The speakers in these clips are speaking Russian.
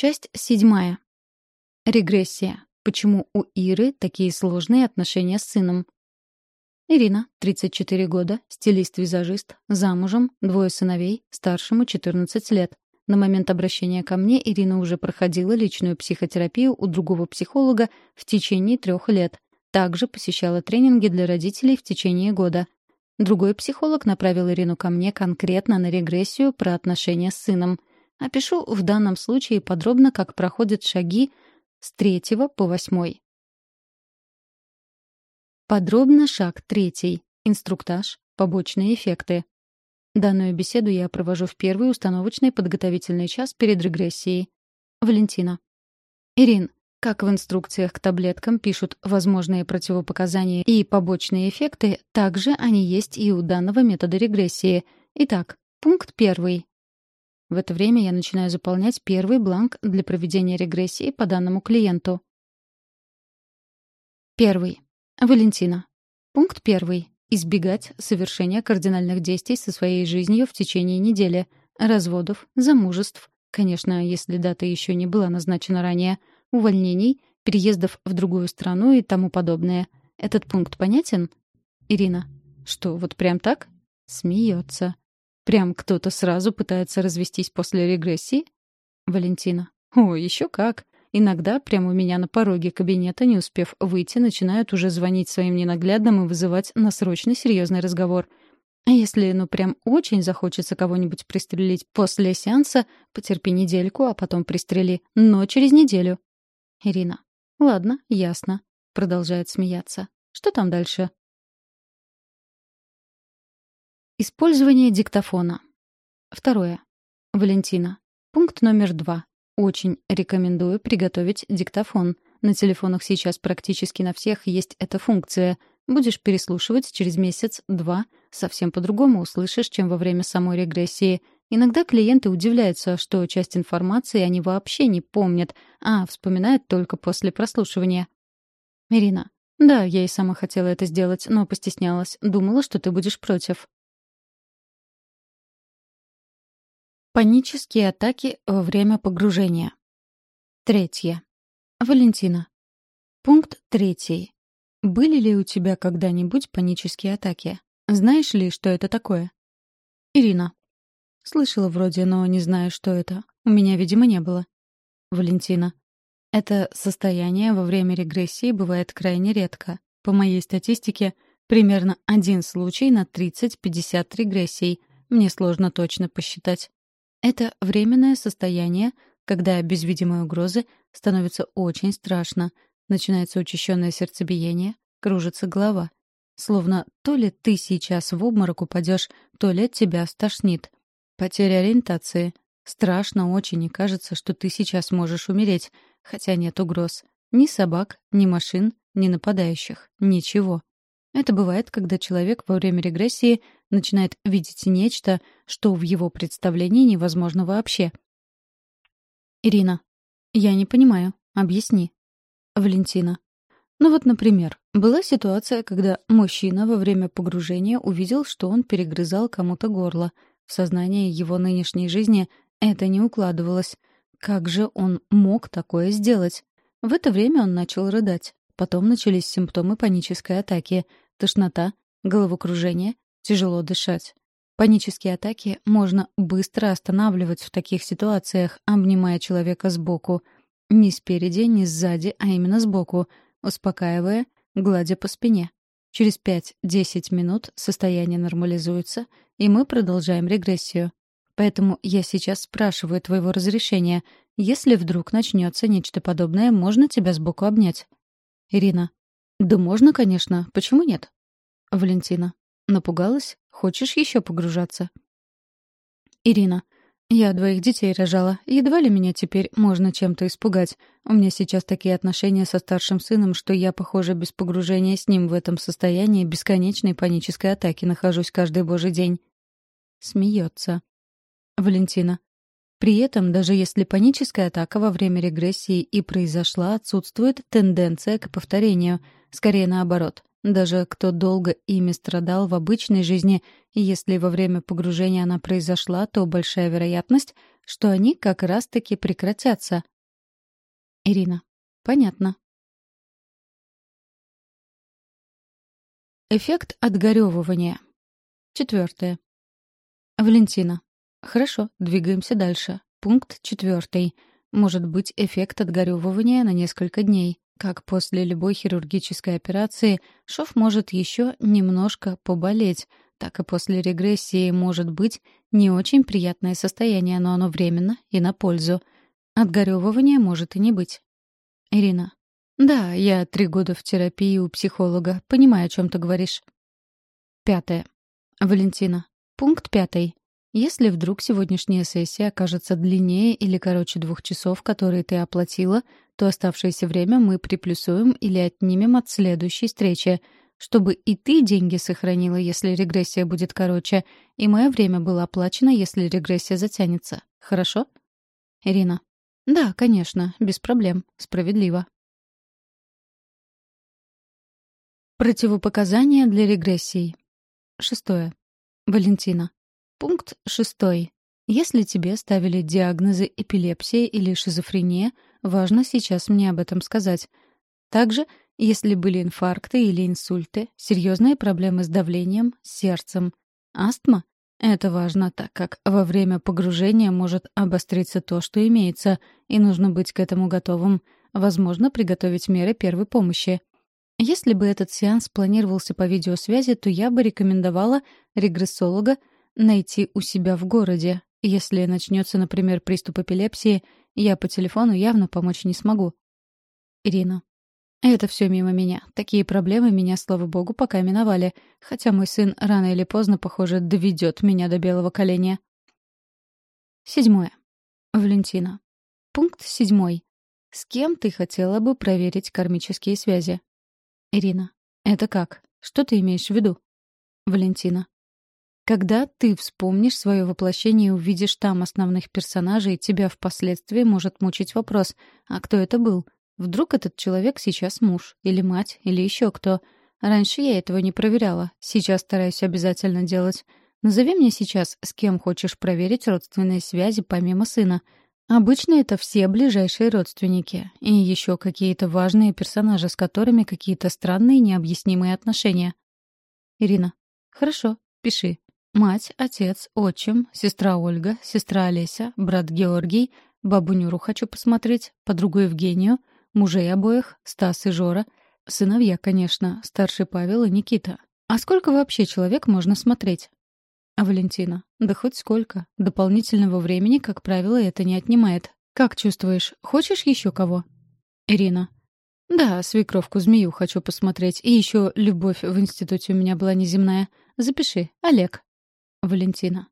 Часть седьмая. Регрессия. Почему у Иры такие сложные отношения с сыном? Ирина, 34 года, стилист-визажист, замужем, двое сыновей, старшему 14 лет. На момент обращения ко мне Ирина уже проходила личную психотерапию у другого психолога в течение трех лет. Также посещала тренинги для родителей в течение года. Другой психолог направил Ирину ко мне конкретно на регрессию про отношения с сыном. Опишу в данном случае подробно, как проходят шаги с третьего по восьмой. Подробно шаг третий. Инструктаж. Побочные эффекты. Данную беседу я провожу в первый установочный подготовительный час перед регрессией. Валентина. Ирин, как в инструкциях к таблеткам пишут возможные противопоказания и побочные эффекты, также они есть и у данного метода регрессии. Итак, пункт первый. В это время я начинаю заполнять первый бланк для проведения регрессии по данному клиенту. Первый. Валентина. Пункт первый. Избегать совершения кардинальных действий со своей жизнью в течение недели. Разводов, замужеств. Конечно, если дата еще не была назначена ранее. Увольнений, переездов в другую страну и тому подобное. Этот пункт понятен? Ирина. Что, вот прям так? Смеется. Прям кто-то сразу пытается развестись после регрессии? Валентина. О, еще как. Иногда прямо у меня на пороге кабинета, не успев выйти, начинают уже звонить своим ненаглядным и вызывать на срочный серьезный разговор. А если, ну, прям очень захочется кого-нибудь пристрелить после сеанса, потерпи недельку, а потом пристрели. Но через неделю. Ирина. Ладно, ясно. Продолжает смеяться. Что там дальше? Использование диктофона. Второе. Валентина. Пункт номер два. Очень рекомендую приготовить диктофон. На телефонах сейчас практически на всех есть эта функция. Будешь переслушивать через месяц-два, совсем по-другому услышишь, чем во время самой регрессии. Иногда клиенты удивляются, что часть информации они вообще не помнят, а вспоминают только после прослушивания. Ирина. Да, я и сама хотела это сделать, но постеснялась. Думала, что ты будешь против. Панические атаки во время погружения. Третье. Валентина. Пункт третий. Были ли у тебя когда-нибудь панические атаки? Знаешь ли, что это такое? Ирина. Слышала вроде, но не знаю, что это. У меня, видимо, не было. Валентина. Это состояние во время регрессии бывает крайне редко. По моей статистике, примерно один случай на 30-50 регрессий. Мне сложно точно посчитать. Это временное состояние, когда без видимой угрозы становится очень страшно. Начинается учащенное сердцебиение, кружится голова. Словно то ли ты сейчас в обморок упадешь, то ли тебя стошнит. Потеря ориентации. Страшно очень и кажется, что ты сейчас можешь умереть, хотя нет угроз. Ни собак, ни машин, ни нападающих. Ничего. Это бывает, когда человек во время регрессии начинает видеть нечто, что в его представлении невозможно вообще. Ирина. Я не понимаю. Объясни. Валентина. Ну вот, например, была ситуация, когда мужчина во время погружения увидел, что он перегрызал кому-то горло. В сознании его нынешней жизни это не укладывалось. Как же он мог такое сделать? В это время он начал рыдать. Потом начались симптомы панической атаки — тошнота, головокружение, тяжело дышать. Панические атаки можно быстро останавливать в таких ситуациях, обнимая человека сбоку. Не спереди, не сзади, а именно сбоку, успокаивая, гладя по спине. Через 5-10 минут состояние нормализуется, и мы продолжаем регрессию. Поэтому я сейчас спрашиваю твоего разрешения. Если вдруг начнется нечто подобное, можно тебя сбоку обнять? Ирина. Да можно, конечно. Почему нет? Валентина. Напугалась? Хочешь еще погружаться? Ирина. Я двоих детей рожала. Едва ли меня теперь можно чем-то испугать. У меня сейчас такие отношения со старшим сыном, что я, похоже, без погружения с ним в этом состоянии бесконечной панической атаки нахожусь каждый божий день. Смеется. Валентина. При этом, даже если паническая атака во время регрессии и произошла, отсутствует тенденция к повторению. Скорее наоборот. Даже кто долго ими страдал в обычной жизни, если во время погружения она произошла, то большая вероятность, что они как раз-таки прекратятся. Ирина. Понятно. Эффект отгоревывания. Четвертое. Валентина. Хорошо, двигаемся дальше. Пункт четвертый. Может быть эффект отгоревывания на несколько дней. Как после любой хирургической операции, шов может еще немножко поболеть, так и после регрессии может быть не очень приятное состояние, но оно временно и на пользу. Отгоревывания может и не быть. Ирина. Да, я три года в терапии у психолога. Понимаю, о чем ты говоришь. Пятое. Валентина. Пункт пятый. Если вдруг сегодняшняя сессия окажется длиннее или короче двух часов, которые ты оплатила, то оставшееся время мы приплюсуем или отнимем от следующей встречи, чтобы и ты деньги сохранила, если регрессия будет короче, и мое время было оплачено, если регрессия затянется. Хорошо? Ирина. Да, конечно, без проблем. Справедливо. Противопоказания для регрессий. Шестое. Валентина. Пункт шестой. Если тебе ставили диагнозы эпилепсия или шизофрения, важно сейчас мне об этом сказать. Также, если были инфаркты или инсульты, серьезные проблемы с давлением, сердцем, астма, это важно, так как во время погружения может обостриться то, что имеется, и нужно быть к этому готовым. Возможно, приготовить меры первой помощи. Если бы этот сеанс планировался по видеосвязи, то я бы рекомендовала регрессолога найти у себя в городе. Если начнется, например, приступ эпилепсии, я по телефону явно помочь не смогу. Ирина. Это все мимо меня. Такие проблемы меня, слава богу, пока миновали. Хотя мой сын рано или поздно, похоже, доведет меня до белого коленя. Седьмое. Валентина. Пункт седьмой. С кем ты хотела бы проверить кармические связи? Ирина. Это как? Что ты имеешь в виду? Валентина. Когда ты вспомнишь свое воплощение и увидишь там основных персонажей, тебя впоследствии может мучить вопрос, а кто это был? Вдруг этот человек сейчас муж, или мать, или еще кто? Раньше я этого не проверяла, сейчас стараюсь обязательно делать. Назови мне сейчас, с кем хочешь проверить родственные связи помимо сына. Обычно это все ближайшие родственники и еще какие-то важные персонажи, с которыми какие-то странные необъяснимые отношения. Ирина. Хорошо, пиши. Мать, отец, отчим, сестра Ольга, сестра Олеся, брат Георгий, бабу Нюру хочу посмотреть, подругу Евгению, мужей обоих, Стас и Жора, сыновья, конечно, старший Павел и Никита. А сколько вообще человек можно смотреть? А Валентина? Да хоть сколько. Дополнительного времени, как правило, это не отнимает. Как чувствуешь, хочешь еще кого? Ирина. Да, свекровку-змею хочу посмотреть. И еще любовь в институте у меня была неземная. Запиши, Олег. Валентина.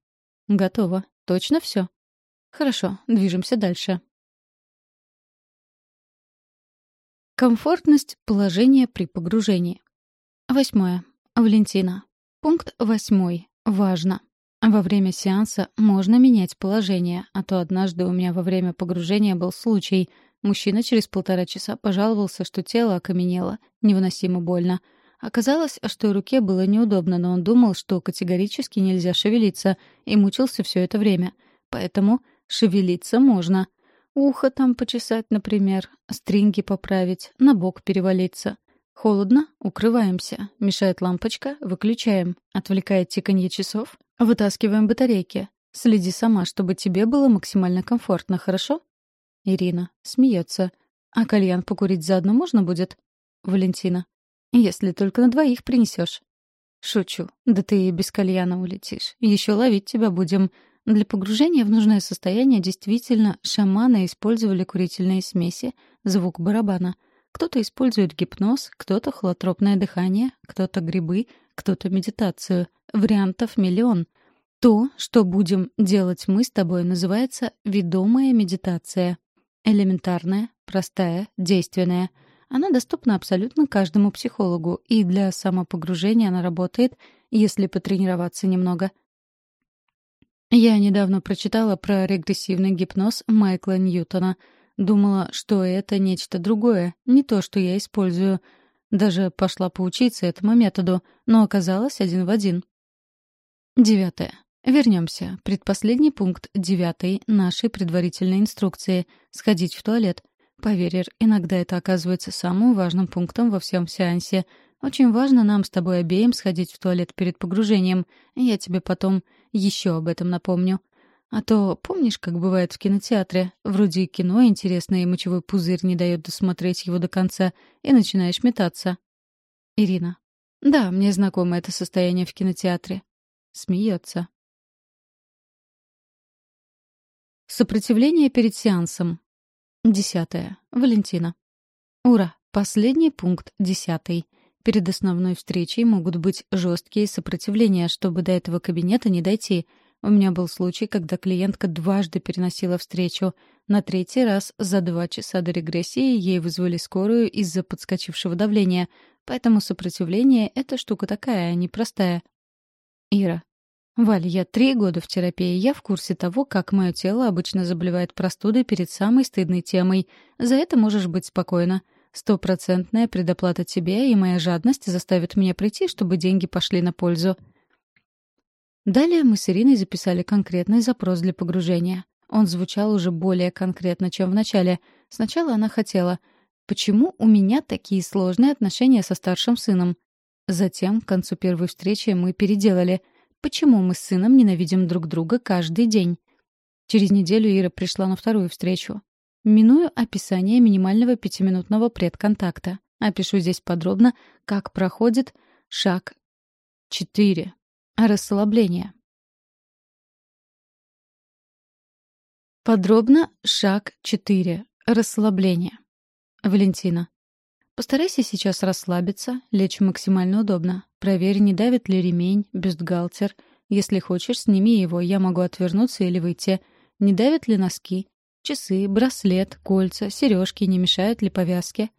Готово. Точно все? Хорошо, движемся дальше. Комфортность положения при погружении. Восьмое. Валентина. Пункт восьмой. Важно. Во время сеанса можно менять положение, а то однажды у меня во время погружения был случай. Мужчина через полтора часа пожаловался, что тело окаменело, невыносимо больно — Оказалось, что руке было неудобно, но он думал, что категорически нельзя шевелиться, и мучился все это время. Поэтому шевелиться можно. Ухо там почесать, например, стринги поправить, на бок перевалиться. Холодно — укрываемся. Мешает лампочка — выключаем. Отвлекает тиканье часов — вытаскиваем батарейки. Следи сама, чтобы тебе было максимально комфортно, хорошо? Ирина смеется. А кальян покурить заодно можно будет? Валентина. Если только на двоих принесешь. Шучу. Да ты и без кальяна улетишь. Еще ловить тебя будем. Для погружения в нужное состояние действительно шаманы использовали курительные смеси, звук барабана. Кто-то использует гипноз, кто-то холотропное дыхание, кто-то грибы, кто-то медитацию. Вариантов миллион. То, что будем делать мы с тобой, называется «ведомая медитация». Элементарная, простая, действенная — она доступна абсолютно каждому психологу, и для самопогружения она работает, если потренироваться немного. Я недавно прочитала про регрессивный гипноз Майкла Ньютона. Думала, что это нечто другое, не то, что я использую. Даже пошла поучиться этому методу, но оказалось один в один. Девятое. Вернемся. Предпоследний пункт девятый нашей предварительной инструкции — сходить в туалет. Поверь, иногда это оказывается самым важным пунктом во всем сеансе. Очень важно нам с тобой обеим сходить в туалет перед погружением. Я тебе потом еще об этом напомню. А то помнишь, как бывает в кинотеатре? Вроде кино интересное, и мочевой пузырь не дает досмотреть его до конца, и начинаешь метаться. Ирина. Да, мне знакомо это состояние в кинотеатре. Смеется. Сопротивление перед сеансом. Десятое. Валентина. Ура! Последний пункт, десятый. Перед основной встречей могут быть жесткие сопротивления, чтобы до этого кабинета не дойти — у меня был случай, когда клиентка дважды переносила встречу. На третий раз за два часа до регрессии ей вызвали скорую из-за подскочившего давления. Поэтому сопротивление — это штука такая, непростая. Ира. Валь, я три года в терапии. Я в курсе того, как мое тело обычно заболевает простудой перед самой стыдной темой. За это можешь быть спокойна. Стопроцентная предоплата тебе и моя жадность заставят меня прийти, чтобы деньги пошли на пользу. Далее мы с Ириной записали конкретный запрос для погружения. Он звучал уже более конкретно, чем в начале. Сначала она хотела «Почему у меня такие сложные отношения со старшим сыном?» Затем, к концу первой встречи, мы переделали «Почему мы с сыном ненавидим друг друга каждый день?» Через неделю Ира пришла на вторую встречу. Миную описание минимального пятиминутного предконтакта. Опишу здесь подробно, как проходит шаг 4 Расслабление. Подробно шаг 4. Расслабление. Валентина. Постарайся сейчас расслабиться, лечь максимально удобно. Проверь, не давит ли ремень, бюстгальтер. Если хочешь, сними его, я могу отвернуться или выйти. Не давят ли носки? Часы, браслет, кольца, сережки, не мешают ли повязки?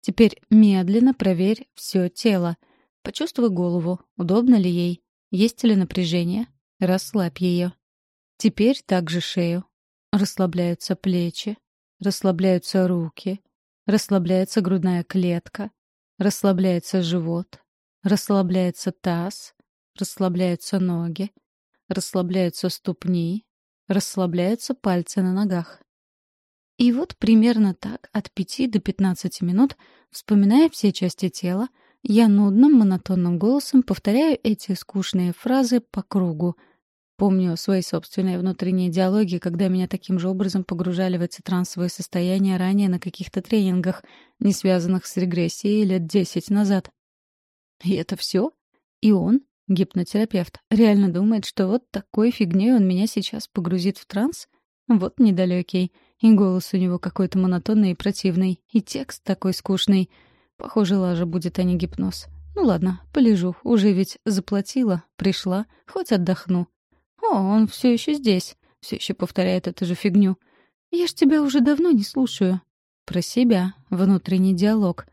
Теперь медленно проверь все тело. Почувствуй голову, удобно ли ей. Есть ли напряжение? Расслабь ее. Теперь также шею. Расслабляются плечи, расслабляются руки, расслабляется грудная клетка, расслабляется живот, расслабляется таз, расслабляются ноги, расслабляются ступни, расслабляются пальцы на ногах. И вот примерно так от 5 до 15 минут, вспоминая все части тела, я нудным, монотонным голосом повторяю эти скучные фразы по кругу. Помню свои собственные внутренние диалоги, когда меня таким же образом погружали в эти трансовые состояния ранее на каких-то тренингах, не связанных с регрессией лет десять назад. И это все? И он, гипнотерапевт, реально думает, что вот такой фигней он меня сейчас погрузит в транс? Вот недалекий. И голос у него какой-то монотонный и противный, и текст такой скучный — Похоже, лажа будет, а не гипноз. Ну ладно, полежу. Уже ведь заплатила, пришла, хоть отдохну. О, он все еще здесь. Все еще повторяет эту же фигню. Я ж тебя уже давно не слушаю. Про себя. Внутренний диалог.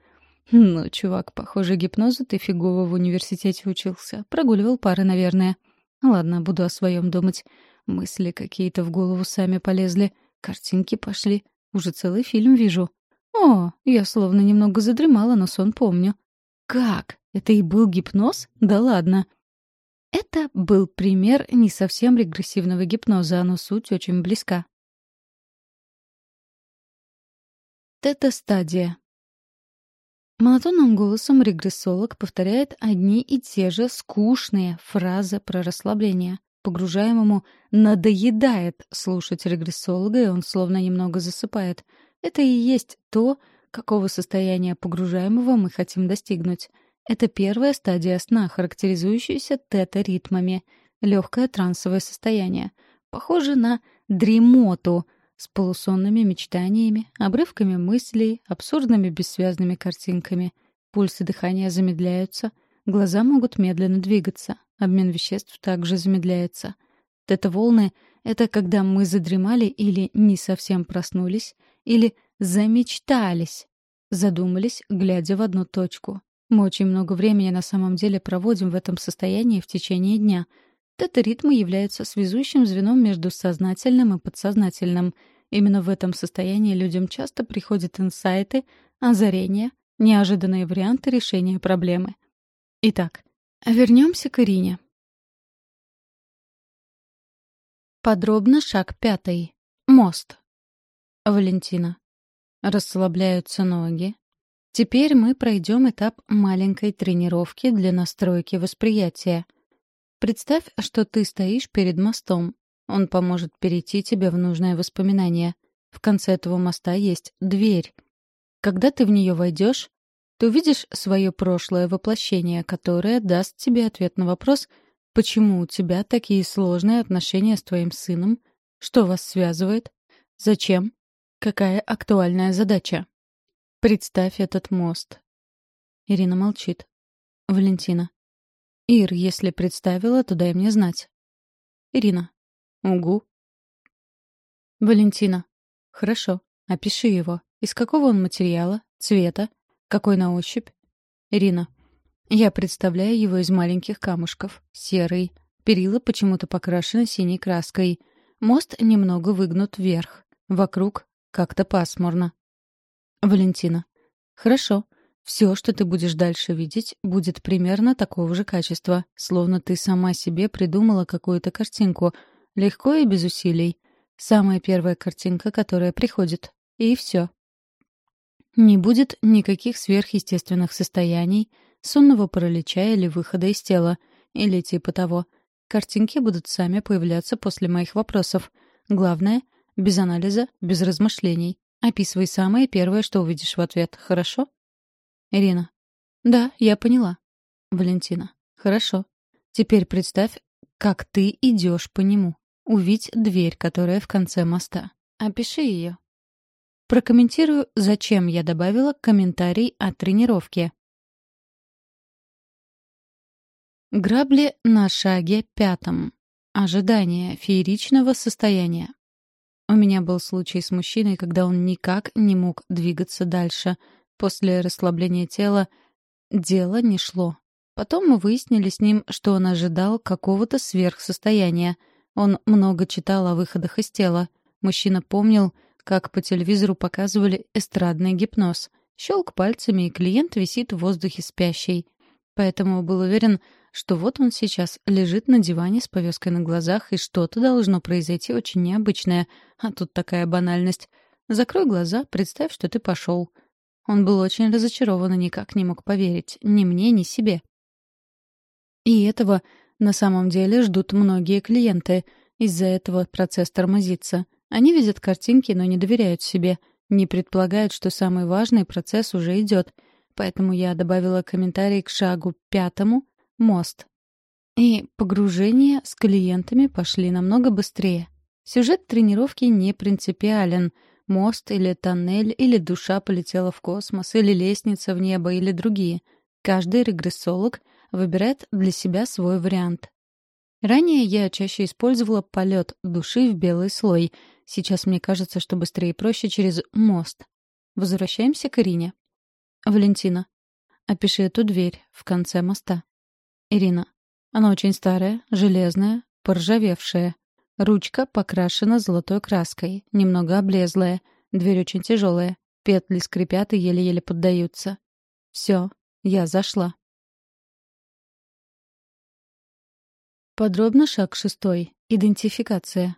Ну, чувак, похоже, гипнозу ты фигово в университете учился. Прогуливал пары, наверное. Ладно, буду о своем думать. Мысли какие-то в голову сами полезли. Картинки пошли. Уже целый фильм вижу. О, я словно немного задремала, но сон помню. Как? Это и был гипноз? Да ладно. Это был пример не совсем регрессивного гипноза, но суть очень близка. Тета-стадия. Монотонным голосом регрессолог повторяет одни и те же скучные фразы про расслабление. Погружаемому надоедает слушать регрессолога, и он словно немного засыпает — это и есть то, какого состояния погружаемого мы хотим достигнуть. Это первая стадия сна, характеризующаяся тета-ритмами. Легкое трансовое состояние. Похоже на дремоту с полусонными мечтаниями, обрывками мыслей, абсурдными бессвязными картинками. Пульсы дыхания замедляются, глаза могут медленно двигаться, обмен веществ также замедляется. Тета-волны — это когда мы задремали или не совсем проснулись, или замечтались, задумались, глядя в одну точку. Мы очень много времени на самом деле проводим в этом состоянии в течение дня. Тета-ритмы являются связующим звеном между сознательным и подсознательным. Именно в этом состоянии людям часто приходят инсайты, озарения, Неожиданные варианты решения проблемы. Итак, вернемся к Ирине. Подробно шаг пятый. Мост. Валентина. Расслабляются ноги. Теперь мы пройдем этап маленькой тренировки для настройки восприятия. Представь, что ты стоишь перед мостом. Он поможет перейти тебе в нужное воспоминание. В конце этого моста есть дверь. Когда ты в нее войдешь, ты увидишь свое прошлое воплощение, которое даст тебе ответ на вопрос, почему у тебя такие сложные отношения с твоим сыном, что вас связывает, зачем, какая актуальная задача. Представь этот мост. Ирина молчит. Валентина. «Ир, если представила, то дай мне знать». «Ирина». «Угу». «Валентина». «Хорошо. Опиши его. Из какого он материала? Цвета? Какой на ощупь?» «Ирина». «Я представляю его из маленьких камушков. Серый. Перила почему-то покрашены синей краской. Мост немного выгнут вверх. Вокруг как-то пасмурно». «Валентина». «Хорошо. Все, что ты будешь дальше видеть, будет примерно такого же качества, словно ты сама себе придумала какую-то картинку, легко и без усилий. Самая первая картинка, которая приходит. И все. Не будет никаких сверхъестественных состояний, сонного паралича или выхода из тела, или типа того. Картинки будут сами появляться после моих вопросов. Главное — без анализа, без размышлений. Описывай самое первое, что увидишь в ответ, хорошо? Ирина. Да, я поняла. Валентина. Хорошо. Теперь представь, как ты идешь по нему. Увидь дверь, которая в конце моста. Опиши ее. Прокомментирую, зачем я добавила комментарий о тренировке. Грабли на шаге пятом. Ожидание фееричного состояния. У меня был случай с мужчиной, когда он никак не мог двигаться дальше — После расслабления тела дело не шло. Потом мы выяснили с ним, что он ожидал какого-то сверхсостояния. Он много читал о выходах из тела. Мужчина помнил, как по телевизору показывали эстрадный гипноз. Щелк пальцами, и клиент висит в воздухе спящий. Поэтому был уверен, что вот он сейчас лежит на диване с повязкой на глазах, и что-то должно произойти очень необычное. А тут такая банальность. Закрой глаза, представь, что ты пошел. Он был очень разочарован и никак не мог поверить ни мне, ни себе. И этого на самом деле ждут многие клиенты. Из-за этого процесс тормозится. Они видят картинки, но не доверяют себе, не предполагают, что самый важный процесс уже идет. Поэтому я добавила комментарий к шагу пятому — мост. И погружения с клиентами пошли намного быстрее. Сюжет тренировки не принципиален — Мост или тоннель, или душа полетела в космос, или лестница в небо, или другие. Каждый регрессолог выбирает для себя свой вариант. Ранее я чаще использовала полет души в белый слой. Сейчас мне кажется, что быстрее и проще через мост. Возвращаемся к Ирине. Валентина. Опиши эту дверь в конце моста. Ирина. Она очень старая, железная, поржавевшая. Ручка покрашена золотой краской, немного облезлая. Дверь очень тяжелая. Петли скрипят и еле-еле поддаются. Все, я зашла. Подробно шаг шестой. Идентификация.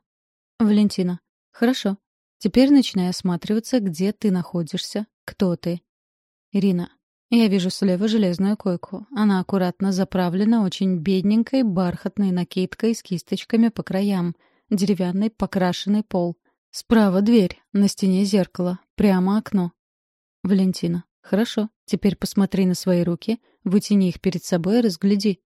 Валентина. Хорошо. Теперь начинай осматриваться, где ты находишься, кто ты. Ирина. Я вижу слева железную койку. Она аккуратно заправлена очень бедненькой бархатной накидкой с кисточками по краям — деревянный покрашенный пол. Справа дверь, на стене зеркало, прямо окно. Валентина. Хорошо, теперь посмотри на свои руки, вытяни их перед собой и разгляди.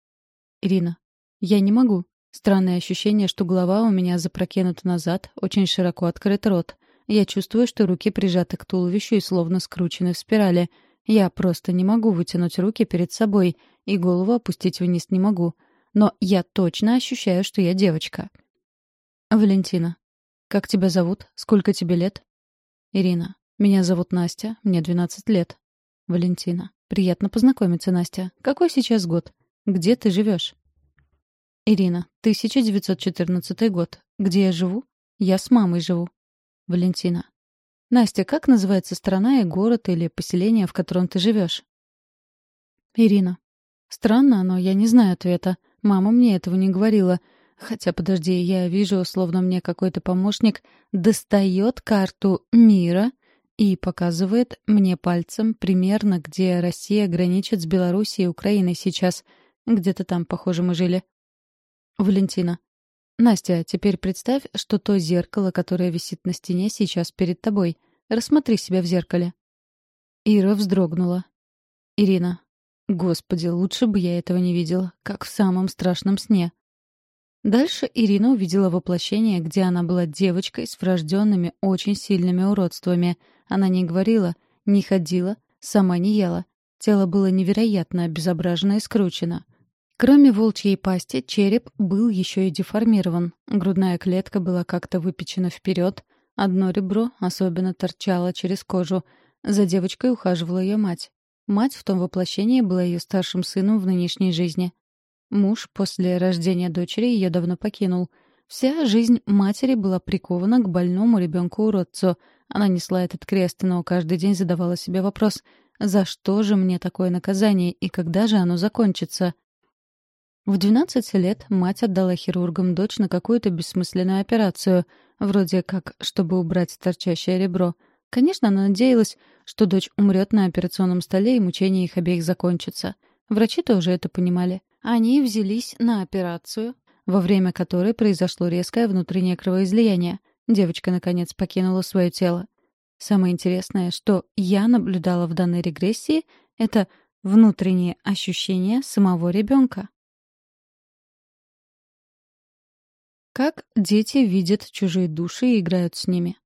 Ирина. Я не могу. Странное ощущение, что голова у меня запрокинута назад, очень широко открыт рот. Я чувствую, что руки прижаты к туловищу и словно скручены в спирали. Я просто не могу вытянуть руки перед собой, и голову опустить вниз не могу. Но я точно ощущаю, что я девочка. Валентина. Как тебя зовут? Сколько тебе лет? Ирина. Меня зовут Настя, мне 12 лет. Валентина. Приятно познакомиться, Настя. Какой сейчас год? Где ты живешь? Ирина. 1914 год. Где я живу? Я с мамой живу. Валентина. Настя, как называется страна и город или поселение, в котором ты живешь? Ирина. Странно, но я не знаю ответа. Мама мне этого не говорила. Хотя, подожди, я вижу, словно мне какой-то помощник достает карту мира и показывает мне пальцем примерно, где Россия граничит с Белоруссией и Украиной сейчас. Где-то там, похоже, мы жили. Валентина. Настя, теперь представь, что то зеркало, которое висит на стене, сейчас перед тобой. Рассмотри себя в зеркале. Ира вздрогнула. Ирина. Господи, лучше бы я этого не видела, как в самом страшном сне. Дальше Ирина увидела воплощение, где она была девочкой с врожденными очень сильными уродствами. Она не говорила, не ходила, сама не ела. Тело было невероятно обезображено и скручено. Кроме волчьей пасти, череп был еще и деформирован. Грудная клетка была как-то выпечена вперед, одно ребро особенно торчало через кожу. За девочкой ухаживала ее мать. Мать в том воплощении была ее старшим сыном в нынешней жизни. Муж после рождения дочери ее давно покинул. Вся жизнь матери была прикована к больному ребенку-уродцу. Она несла этот крест, но каждый день задавала себе вопрос, за что же мне такое наказание и когда же оно закончится? В 12 лет мать отдала хирургам дочь на какую-то бессмысленную операцию, вроде как, чтобы убрать торчащее ребро. Конечно, она надеялась, что дочь умрет на операционном столе и мучения их обеих закончатся. Врачи тоже это понимали. Они взялись на операцию, во время которой произошло резкое внутреннее кровоизлияние. Девочка, наконец, покинула свое тело. Самое интересное, что я наблюдала в данной регрессии, это внутренние ощущения самого ребенка. Как дети видят чужие души и играют с ними.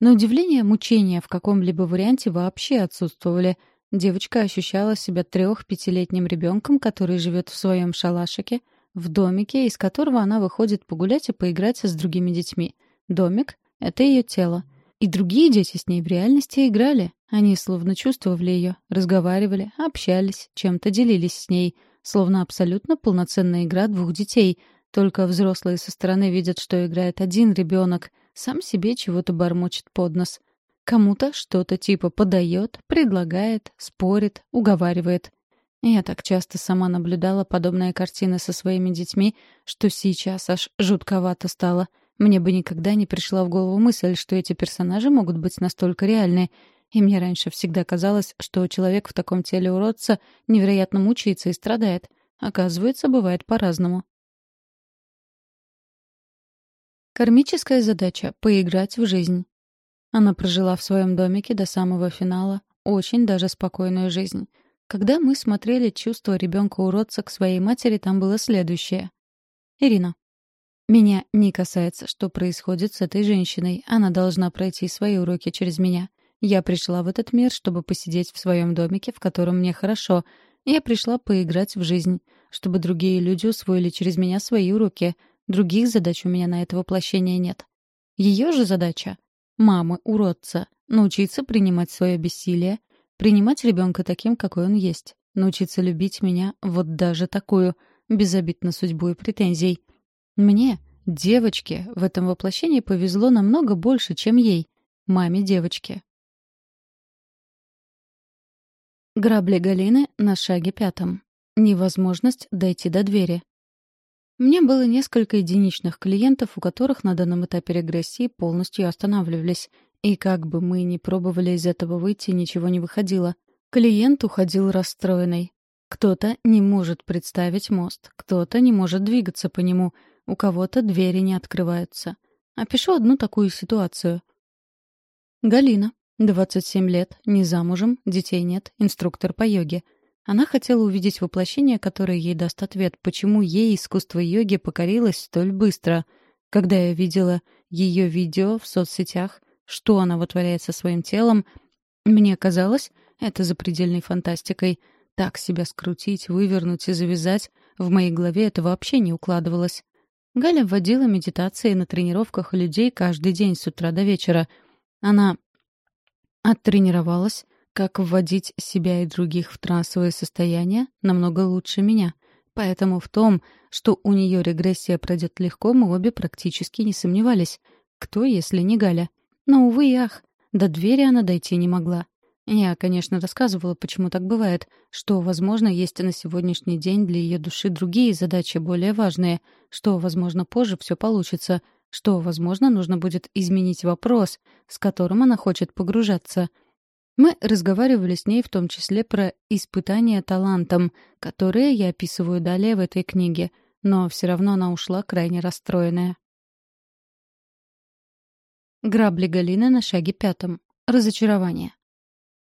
На удивление, мучения в каком-либо варианте вообще отсутствовали. Девочка ощущала себя трех-пятилетним ребенком, который живет в своем шалашике, в домике, из которого она выходит погулять и поиграть с другими детьми. Домик — это ее тело. И другие дети с ней в реальности играли. Они словно чувствовали ее, разговаривали, общались, чем-то делились с ней, словно абсолютно полноценная игра двух детей — только взрослые со стороны видят, что играет один ребенок, сам себе чего-то бормочет под нос. Кому-то что-то типа подает, предлагает, спорит, уговаривает. Я так часто сама наблюдала подобные картины со своими детьми, что сейчас аж жутковато стало. Мне бы никогда не пришла в голову мысль, что эти персонажи могут быть настолько реальны. И мне раньше всегда казалось, что человек в таком теле уродца невероятно мучается и страдает. Оказывается, бывает по-разному. Кармическая задача — поиграть в жизнь. Она прожила в своем домике до самого финала очень даже спокойную жизнь. Когда мы смотрели чувство ребенка-уродца к своей матери, там было следующее. Ирина. Меня не касается, что происходит с этой женщиной. Она должна пройти свои уроки через меня. Я пришла в этот мир, чтобы посидеть в своем домике, в котором мне хорошо. Я пришла поиграть в жизнь, чтобы другие люди усвоили через меня свои уроки — Других задач у меня на это воплощение нет. Ее же задача — мамы, уродца, научиться принимать свое бессилие, принимать ребенка таким, какой он есть, научиться любить меня вот даже такую, без обид на судьбу и претензий. Мне, девочке, в этом воплощении повезло намного больше, чем ей, маме девочки. Грабли Галины на шаге пятом. Невозможность дойти до двери. Мне было несколько единичных клиентов, у которых на данном этапе регрессии полностью останавливались. И как бы мы ни пробовали из этого выйти, ничего не выходило. Клиент уходил расстроенный. Кто-то не может представить мост, кто-то не может двигаться по нему, у кого-то двери не открываются. Опишу одну такую ситуацию. Галина, 27 лет, не замужем, детей нет, инструктор по йоге — она хотела увидеть воплощение, которое ей даст ответ, почему ей искусство йоги покорилось столь быстро. Когда я видела ее видео в соцсетях, что она вытворяет со своим телом, мне казалось, это запредельной фантастикой. Так себя скрутить, вывернуть и завязать, в моей голове это вообще не укладывалось. Галя вводила медитации на тренировках людей каждый день с утра до вечера. Она оттренировалась, как вводить себя и других в трансовое состояние, намного лучше меня. Поэтому в том, что у нее регрессия пройдет легко, мы обе практически не сомневались. Кто, если не Галя? Но, увы и ах, До двери она дойти не могла. Я, конечно, рассказывала, почему так бывает, что, возможно, есть на сегодняшний день для ее души другие задачи более важные, что, возможно, позже все получится, что, возможно, нужно будет изменить вопрос, с которым она хочет погружаться. Мы разговаривали с ней в том числе про испытания талантом, которые я описываю далее в этой книге, но все равно она ушла крайне расстроенная. Грабли Галины на шаге пятом. Разочарование.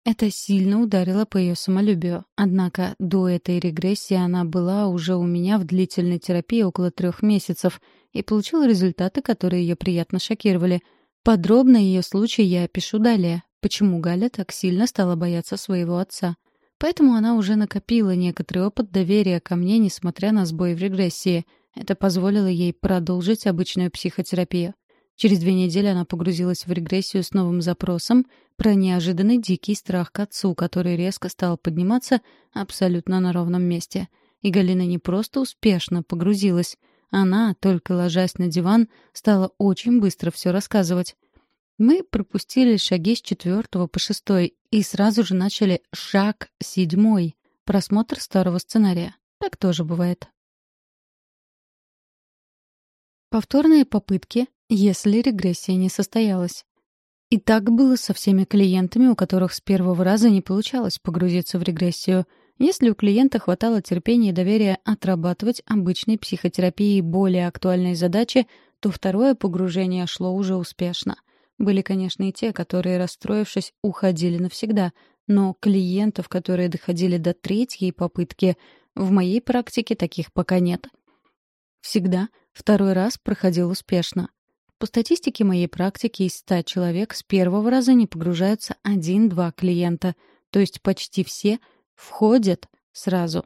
Это сильно ударило по ее самолюбию. Однако до этой регрессии она была уже у меня в длительной терапии около трех месяцев и получила результаты, которые ее приятно шокировали. Подробно ее случай я опишу далее, почему Галя так сильно стала бояться своего отца. Поэтому она уже накопила некоторый опыт доверия ко мне, несмотря на сбой в регрессии. Это позволило ей продолжить обычную психотерапию. Через две недели она погрузилась в регрессию с новым запросом про неожиданный дикий страх к отцу, который резко стал подниматься абсолютно на ровном месте. И Галина не просто успешно погрузилась. Она, только ложась на диван, стала очень быстро все рассказывать. Мы пропустили шаги с четвертого по шестой и сразу же начали шаг седьмой — просмотр старого сценария. Так тоже бывает. Повторные попытки если регрессия не состоялась. И так было со всеми клиентами, у которых с первого раза не получалось погрузиться в регрессию. Если у клиента хватало терпения и доверия отрабатывать обычной психотерапией более актуальные задачи, то второе погружение шло уже успешно. Были, конечно, и те, которые, расстроившись, уходили навсегда, но клиентов, которые доходили до третьей попытки, в моей практике таких пока нет. Всегда второй раз проходил успешно. По статистике моей практики из 100 человек с первого раза не погружаются один-два клиента, то есть почти все входят сразу.